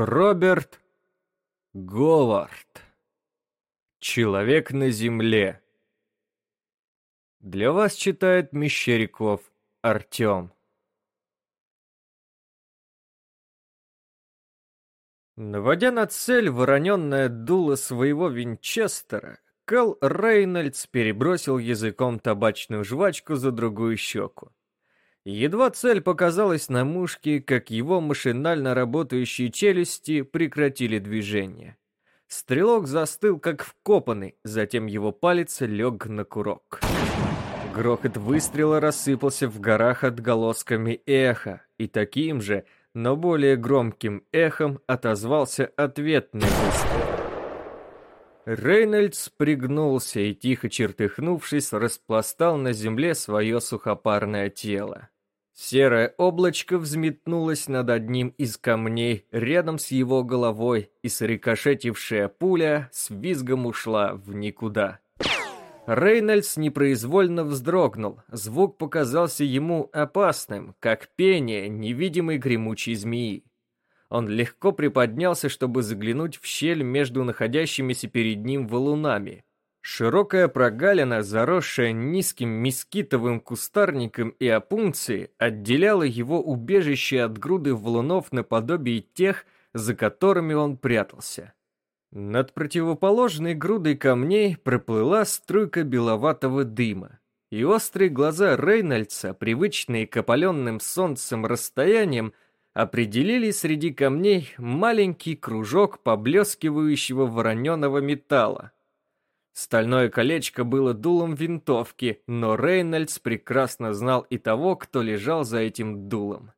Роберт Говард. Человек на земле. Для вас читает Мещеряков Артем. Наводя на цель вороненное дуло своего винчестера, Кэл Рейнольдс перебросил языком табачную жвачку за другую щеку. Едва цель показалась на мушке, как его машинально работающие челюсти прекратили движение. Стрелок застыл, как вкопанный, затем его палец лег на курок. Грохот выстрела рассыпался в горах отголосками эха, и таким же, но более громким эхом отозвался ответный выстрел. Рейнольдс пригнулся и, тихо чертыхнувшись, распластал на земле свое сухопарное тело. Серое облачко взметнулось над одним из камней рядом с его головой, и срикошетившая пуля с визгом ушла в никуда. Рейнольдс непроизвольно вздрогнул. Звук показался ему опасным, как пение невидимой гремучей змеи. Он легко приподнялся, чтобы заглянуть в щель между находящимися перед ним валунами. Широкая прогалина, заросшая низким мескитовым кустарником и опунцией, отделяла его убежище от груды валунов наподобие тех, за которыми он прятался. Над противоположной грудой камней проплыла струйка беловатого дыма, и острые глаза Рейнольдса, привычные к опаленным солнцем расстояниям, определили среди камней маленький кружок поблескивающего вороненого металла. Стальное колечко было дулом винтовки, но Рейнольдс прекрасно знал и того, кто лежал за этим дулом.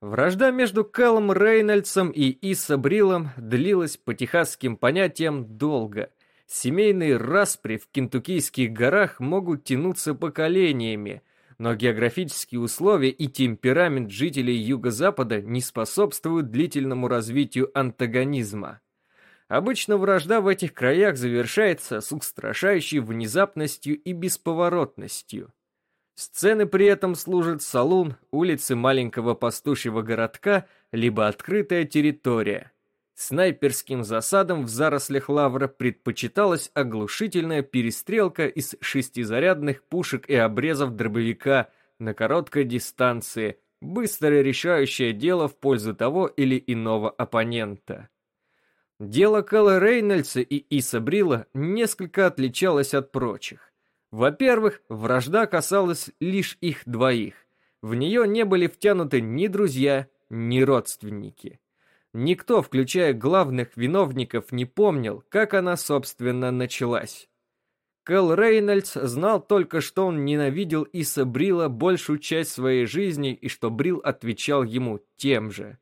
Вражда между Кэллом Рейнольдсом и Иса Брилом длилась по техасским понятиям долго. Семейные распри в Кентуккийских горах могут тянуться поколениями, но географические условия и темперамент жителей Юго-Запада не способствуют длительному развитию антагонизма. Обычно вражда в этих краях завершается с устрашающей внезапностью и бесповоротностью. Сцены при этом служат салун, улицы маленького пастушьего городка, либо открытая территория. Снайперским засадам в зарослях лавра предпочиталась оглушительная перестрелка из шестизарядных пушек и обрезов дробовика на короткой дистанции, быстро решающее дело в пользу того или иного оппонента. Дело Кэлла Рейнольдса и Иса Брила несколько отличалось от прочих. Во-первых, вражда касалась лишь их двоих. В нее не были втянуты ни друзья, ни родственники. Никто, включая главных виновников, не помнил, как она, собственно, началась. Кэл Рейнольдс знал только, что он ненавидел Иса Брила большую часть своей жизни и что Брил отвечал ему тем же.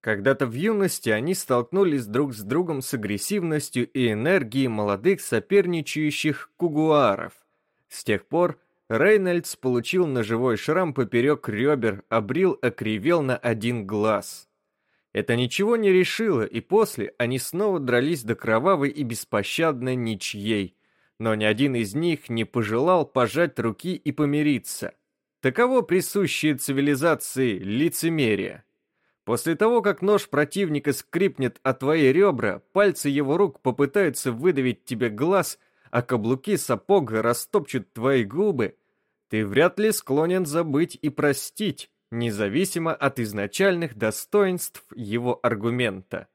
Когда-то в юности они столкнулись друг с другом с агрессивностью и энергией молодых соперничающих кугуаров. С тех пор Рейнольдс получил ножевой шрам поперек ребер, а Брил окривел на один глаз. Это ничего не решило, и после они снова дрались до кровавой и беспощадной ничьей, но ни один из них не пожелал пожать руки и помириться. Таково присущее цивилизации лицемерие. После того, как нож противника скрипнет о твои ребра, пальцы его рук попытаются выдавить тебе глаз, а каблуки сапог растопчут твои губы, ты вряд ли склонен забыть и простить, независимо от изначальных достоинств его аргумента.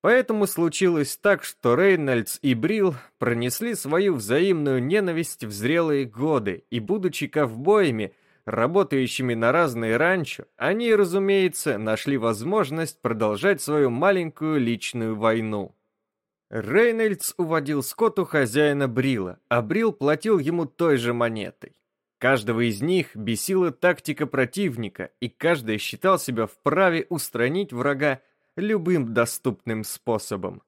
Поэтому случилось так, что Рейнольдс и Брил пронесли свою взаимную ненависть в зрелые годы и, будучи ковбоями, работающими на разные ранчо, они, разумеется, нашли возможность продолжать свою маленькую личную войну. Рейнольдс уводил скоту хозяина Брила, а Брил платил ему той же монетой. Каждого из них бесила тактика противника, и каждый считал себя вправе устранить врага любым доступным способом.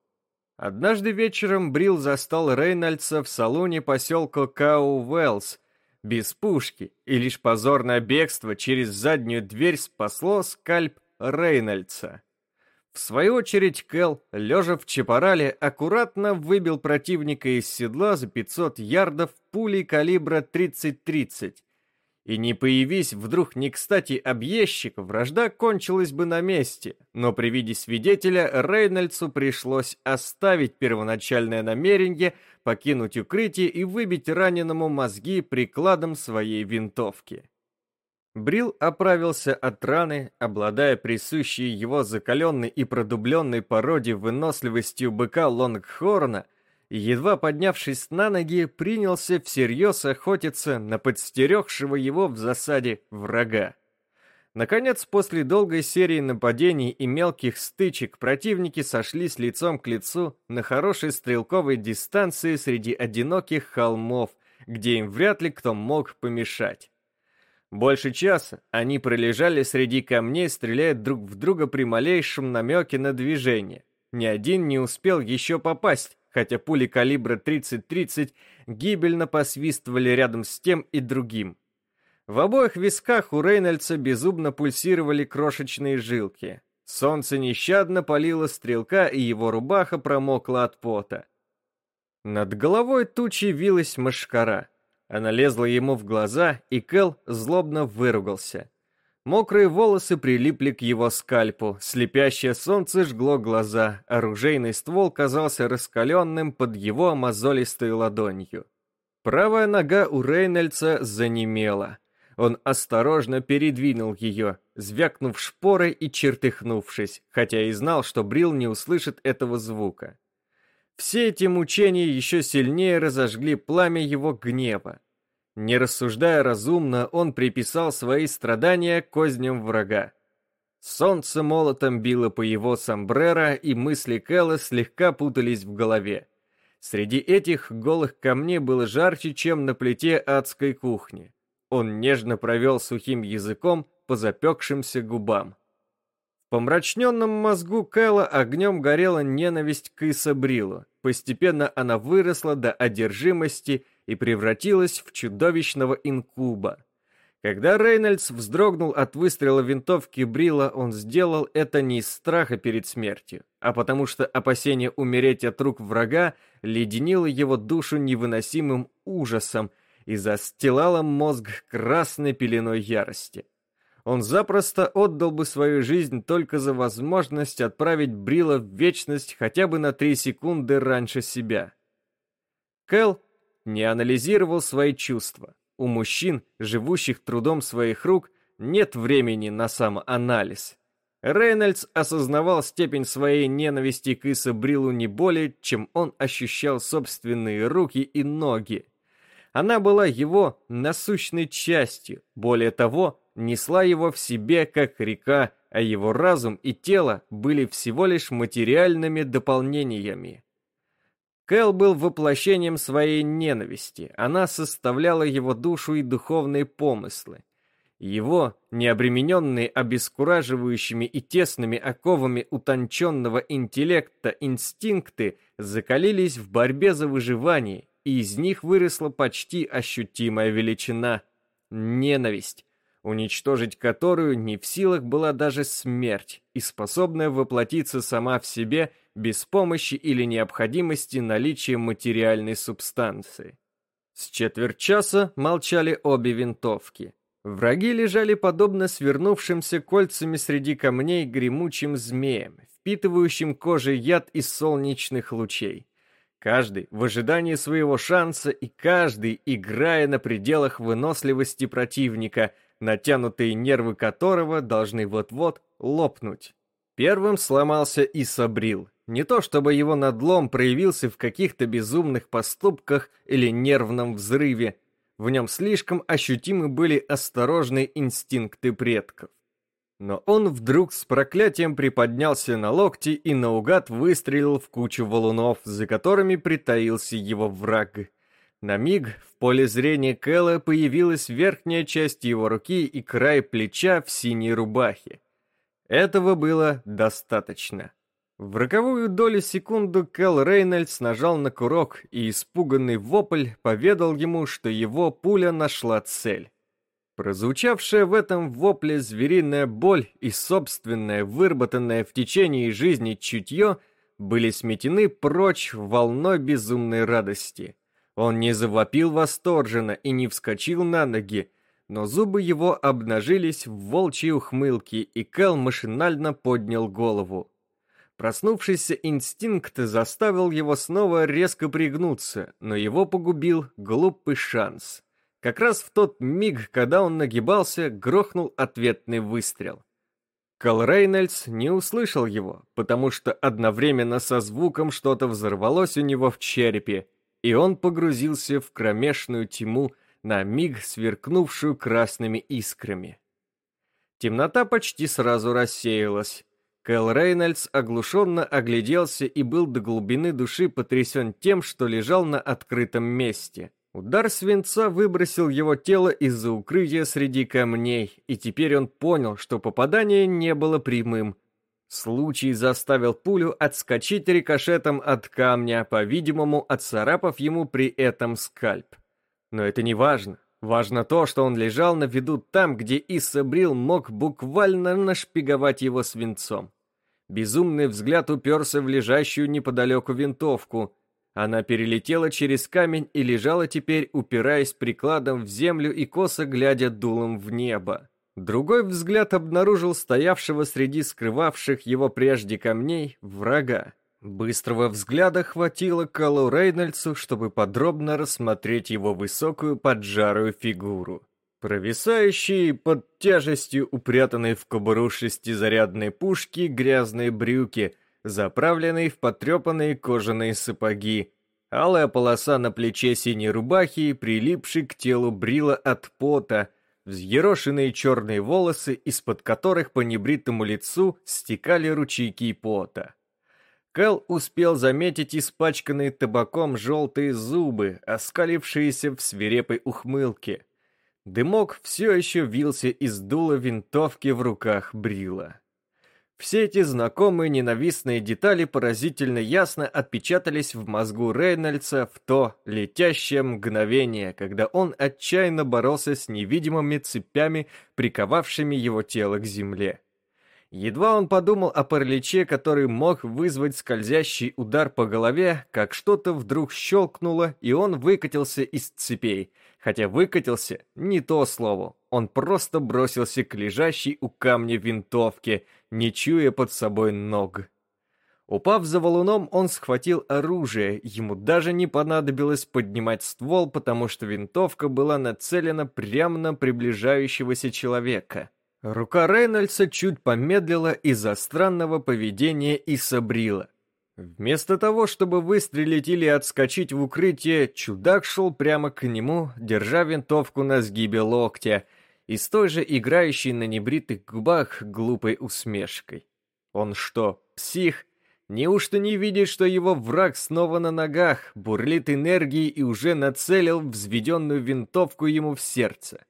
Однажды вечером Брил застал Рейнольдса в салоне поселка Кау-Уэллс, без пушки, и лишь позорное бегство через заднюю дверь спасло скальп Рейнольдса. В свою очередь Кэл, лежа в чапорале, аккуратно выбил противника из седла за 500 ярдов пулей калибра 30-30 И не появись вдруг не кстати объездчик, вражда кончилась бы на месте, но при виде свидетеля Рейнольдсу пришлось оставить первоначальное намерение покинуть укрытие и выбить раненому мозги прикладом своей винтовки. Брил оправился от раны, обладая присущей его закаленной и продубленной породе выносливостью быка Лонгхорна – едва поднявшись на ноги, принялся всерьез охотиться на подстерегшего его в засаде врага. Наконец, после долгой серии нападений и мелких стычек, противники сошлись лицом к лицу на хорошей стрелковой дистанции среди одиноких холмов, где им вряд ли кто мог помешать. Больше часа они пролежали среди камней, стреляя друг в друга при малейшем намеке на движение. Ни один не успел еще попасть, хотя пули калибра 30-30 гибельно посвистывали рядом с тем и другим. В обоих висках у Рейнольдса безумно пульсировали крошечные жилки. Солнце нещадно палило стрелка, и его рубаха промокла от пота. Над головой тучи вилась мошкара. Она лезла ему в глаза, и Кэл злобно выругался. Мокрые волосы прилипли к его скальпу, слепящее солнце жгло глаза, оружейный ствол казался раскаленным под его мозолистой ладонью. Правая нога у Рейнольдса занемела. Он осторожно передвинул ее, звякнув шпорой и чертыхнувшись, хотя и знал, что Брил не услышит этого звука. Все эти мучения еще сильнее разожгли пламя его гнева. Не рассуждая разумно, он приписал свои страдания козням врага. Солнце молотом било по его сомбреро, и мысли Кэлла слегка путались в голове. Среди этих голых камней было жарче, чем на плите адской кухни. Он нежно провел сухим языком по запекшимся губам. В помрачненном мозгу Кэлла огнем горела ненависть к Исабрилу. Постепенно она выросла до одержимости и превратилась в чудовищного инкуба. Когда Рейнольдс вздрогнул от выстрела винтовки Брила, он сделал это не из страха перед смертью, а потому что опасение умереть от рук врага леденило его душу невыносимым ужасом и застилало мозг красной пеленой ярости. Он запросто отдал бы свою жизнь только за возможность отправить Брила в вечность хотя бы на три секунды раньше себя. Кэл не анализировал свои чувства. У мужчин, живущих трудом своих рук, нет времени на самоанализ. Рейнольдс осознавал степень своей ненависти к Иса Брилу не более, чем он ощущал собственные руки и ноги. Она была его насущной частью, более того, несла его в себе как река, а его разум и тело были всего лишь материальными дополнениями. Кэл был воплощением своей ненависти, она составляла его душу и духовные помыслы. Его, необремененные обескураживающими и тесными оковами утонченного интеллекта инстинкты, закалились в борьбе за выживание, и из них выросла почти ощутимая величина — ненависть, уничтожить которую не в силах была даже смерть, и способная воплотиться сама в себе без помощи или необходимости наличия материальной субстанции. С четверть часа молчали обе винтовки. Враги лежали подобно свернувшимся кольцами среди камней гремучим змеям, впитывающим кожей яд из солнечных лучей. Каждый в ожидании своего шанса и каждый, играя на пределах выносливости противника – натянутые нервы которого должны вот-вот лопнуть. Первым сломался и Сабрил. Не то чтобы его надлом проявился в каких-то безумных поступках или нервном взрыве, в нем слишком ощутимы были осторожные инстинкты предков. Но он вдруг с проклятием приподнялся на локти и наугад выстрелил в кучу валунов, за которыми притаился его враг. На миг в поле зрения Кэлла появилась верхняя часть его руки и край плеча в синей рубахе. Этого было достаточно. В роковую долю секунду Кэл Рейнольдс нажал на курок, и испуганный вопль поведал ему, что его пуля нашла цель. Прозвучавшая в этом вопле звериная боль и собственное, выработанное в течение жизни чутье были сметены прочь волной безумной радости. Он не завопил восторженно и не вскочил на ноги, но зубы его обнажились в волчьей ухмылке, и Кэл машинально поднял голову. Проснувшийся инстинкт заставил его снова резко пригнуться, но его погубил глупый шанс. Как раз в тот миг, когда он нагибался, грохнул ответный выстрел. Кал Рейнольдс не услышал его, потому что одновременно со звуком что-то взорвалось у него в черепе, и он погрузился в кромешную тьму, на миг сверкнувшую красными искрами. Темнота почти сразу рассеялась. Кэл Рейнольдс оглушенно огляделся и был до глубины души потрясен тем, что лежал на открытом месте. Удар свинца выбросил его тело из-за укрытия среди камней, и теперь он понял, что попадание не было прямым. Случай заставил пулю отскочить рикошетом от камня, по-видимому, отцарапав ему при этом скальп. Но это не важно. Важно то, что он лежал на виду там, где Исса Брил мог буквально нашпиговать его свинцом. Безумный взгляд уперся в лежащую неподалеку винтовку — она перелетела через камень и лежала теперь, упираясь прикладом в землю и косо глядя дулом в небо. Другой взгляд обнаружил стоявшего среди скрывавших его прежде камней врага. Быстрого взгляда хватило Калу Рейнольдсу, чтобы подробно рассмотреть его высокую поджарую фигуру. Провисающие под тяжестью упрятанной в кобуру шестизарядной пушки грязные брюки — заправленный в потрепанные кожаные сапоги, алая полоса на плече синей рубахи, прилипший к телу брила от пота, взъерошенные черные волосы, из-под которых по небритому лицу стекали ручейки пота. Кэл успел заметить испачканные табаком желтые зубы, оскалившиеся в свирепой ухмылке. Дымок все еще вился из дула винтовки в руках Брила. Все эти знакомые ненавистные детали поразительно ясно отпечатались в мозгу Рейнольдса в то летящее мгновение, когда он отчаянно боролся с невидимыми цепями, приковавшими его тело к земле. Едва он подумал о параличе, который мог вызвать скользящий удар по голове, как что-то вдруг щелкнуло, и он выкатился из цепей. Хотя выкатился не то слово, он просто бросился к лежащей у камня винтовке, не чуя под собой ног. Упав за валуном, он схватил оружие, ему даже не понадобилось поднимать ствол, потому что винтовка была нацелена прямо на приближающегося человека. Рука Рейнольдса чуть помедлила из-за странного поведения и собрила. Вместо того, чтобы выстрелить или отскочить в укрытие, чудак шел прямо к нему, держа винтовку на сгибе локтя — и с той же играющей на небритых губах глупой усмешкой. Он что, псих? Неужто не видит, что его враг снова на ногах, бурлит энергией и уже нацелил взведенную винтовку ему в сердце?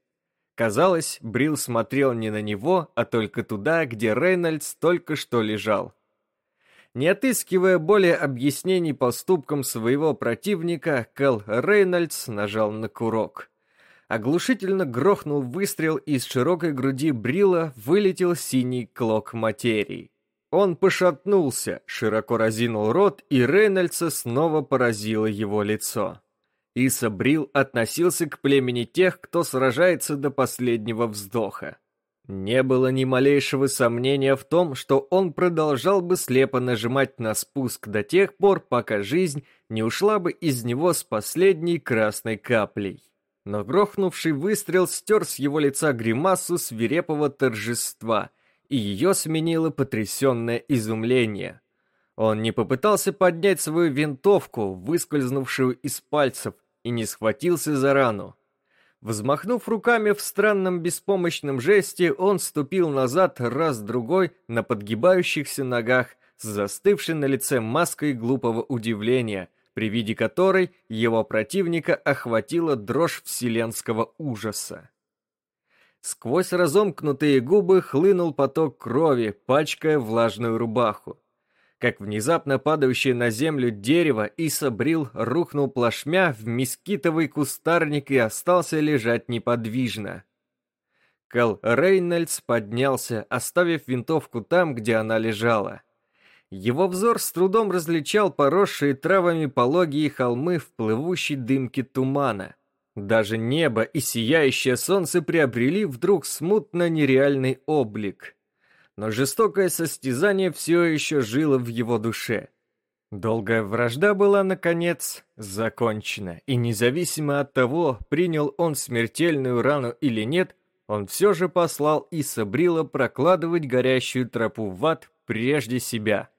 Казалось, Брил смотрел не на него, а только туда, где Рейнольдс только что лежал. Не отыскивая более объяснений поступкам своего противника, Кэл Рейнольдс нажал на курок. Оглушительно грохнул выстрел, из широкой груди Брила вылетел синий клок материи. Он пошатнулся, широко разинул рот, и Рейнольдса снова поразило его лицо. Иса Брил относился к племени тех, кто сражается до последнего вздоха. Не было ни малейшего сомнения в том, что он продолжал бы слепо нажимать на спуск до тех пор, пока жизнь не ушла бы из него с последней красной каплей но грохнувший выстрел стер с его лица гримасу свирепого торжества, и ее сменило потрясенное изумление. Он не попытался поднять свою винтовку, выскользнувшую из пальцев, и не схватился за рану. Взмахнув руками в странном беспомощном жесте, он ступил назад раз-другой на подгибающихся ногах с на лице маской глупого удивления, при виде которой его противника охватила дрожь вселенского ужаса. Сквозь разомкнутые губы хлынул поток крови, пачкая влажную рубаху. Как внезапно падающее на землю дерево, Иса Брил рухнул плашмя в мескитовый кустарник и остался лежать неподвижно. Кэл Рейнольдс поднялся, оставив винтовку там, где она лежала. Его взор с трудом различал поросшие травами пологие холмы в плывущей дымке тумана. Даже небо и сияющее солнце приобрели вдруг смутно нереальный облик. Но жестокое состязание все еще жило в его душе. Долгая вражда была, наконец, закончена, и независимо от того, принял он смертельную рану или нет, он все же послал Исабрила прокладывать горящую тропу в ад прежде себя.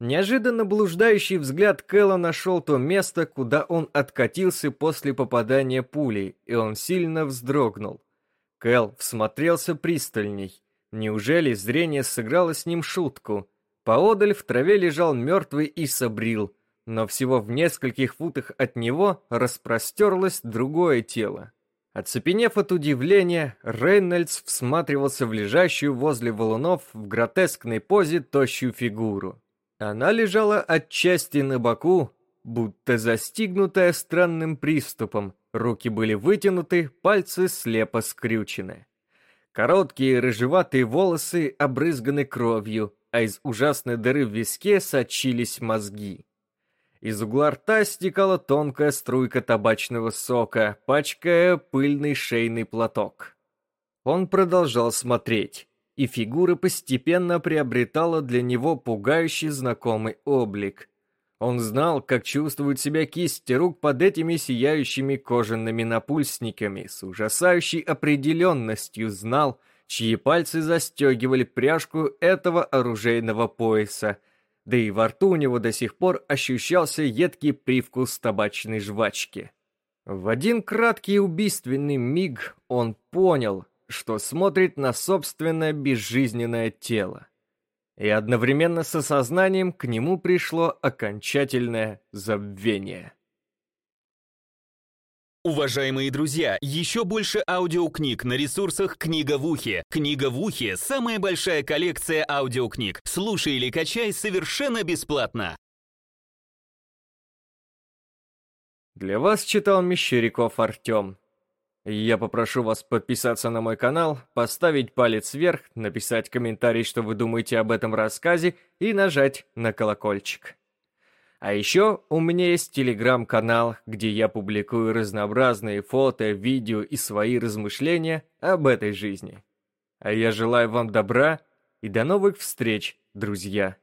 Неожиданно блуждающий взгляд Кэлла нашел то место, куда он откатился после попадания пули, и он сильно вздрогнул. Кэл всмотрелся пристальней. Неужели зрение сыграло с ним шутку? Поодаль в траве лежал мертвый Исабрил, но всего в нескольких футах от него распростерлось другое тело. Оцепенев от удивления, Рейнольдс всматривался в лежащую возле валунов в гротескной позе тощую фигуру. Она лежала отчасти на боку, будто застигнутая странным приступом. Руки были вытянуты, пальцы слепо скрючены. Короткие рыжеватые волосы обрызганы кровью, а из ужасной дыры в виске сочились мозги. Из угла рта стекала тонкая струйка табачного сока, пачкая пыльный шейный платок. Он продолжал смотреть и фигура постепенно приобретала для него пугающий знакомый облик. Он знал, как чувствуют себя кисти рук под этими сияющими кожаными напульсниками, с ужасающей определенностью знал, чьи пальцы застегивали пряжку этого оружейного пояса, да и во рту у него до сих пор ощущался едкий привкус табачной жвачки. В один краткий убийственный миг он понял, что смотрит на собственное безжизненное тело. И одновременно с осознанием к нему пришло окончательное забвение. Уважаемые друзья, еще больше аудиокниг на ресурсах «Книга в ухе». «Книга в ухе» — самая большая коллекция аудиокниг. Слушай или качай совершенно бесплатно. Для вас читал Мещеряков Артем. Я попрошу вас подписаться на мой канал, поставить палец вверх, написать комментарий, что вы думаете об этом рассказе и нажать на колокольчик. А еще у меня есть телеграм-канал, где я публикую разнообразные фото, видео и свои размышления об этой жизни. А я желаю вам добра и до новых встреч, друзья.